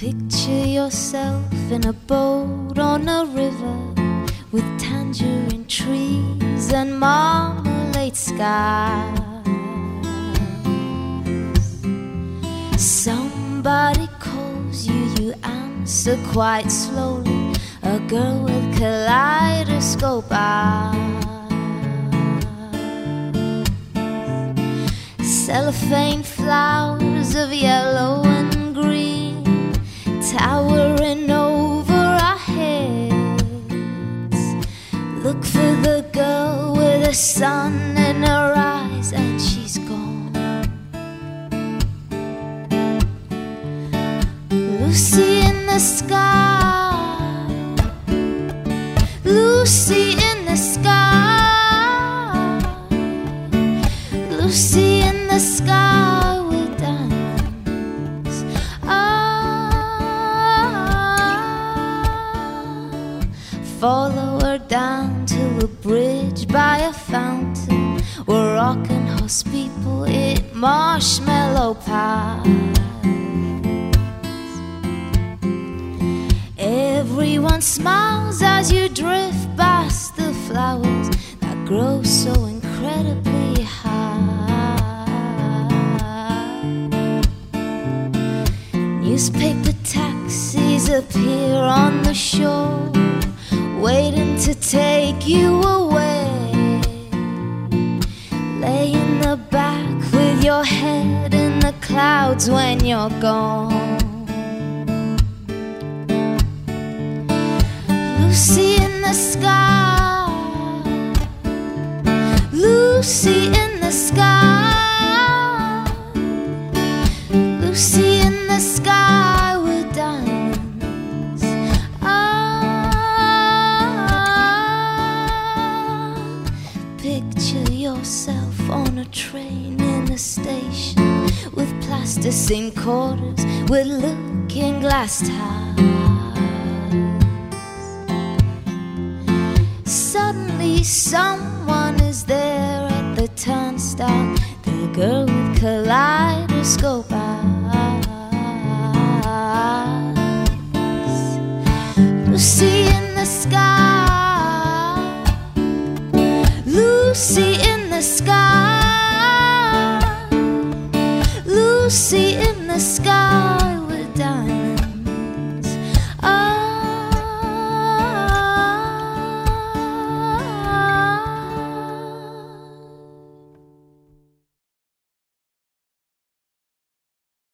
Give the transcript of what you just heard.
Picture yourself in a boat on a river with tangerine trees and marmalade skies. Somebody calls you, you answer quite slowly. A girl with kaleidoscope eyes. Cellophane flowers of yellow and towering over our heads. Look for the girl with the sun in her eyes, and she's gone. Lucy in the sky, Lucy in the sky, Lucy in the sky a bridge by a fountain where rocking horse people eat marshmallow pies. Everyone smiles as you drift past the flowers that grow so incredibly high. Newspaper taxis appear on the shore, waiting to take you away. Lay in the back with your head in the clouds when you're gone. Lucy in the sky, Lucy in the sky, a train in a station with plasticine quarters with looking glass towers. Suddenly, someone is there at the turnstile. The girl with kaleidoscope eyes. Lucy in the sky. Lucy see in the sky we're done.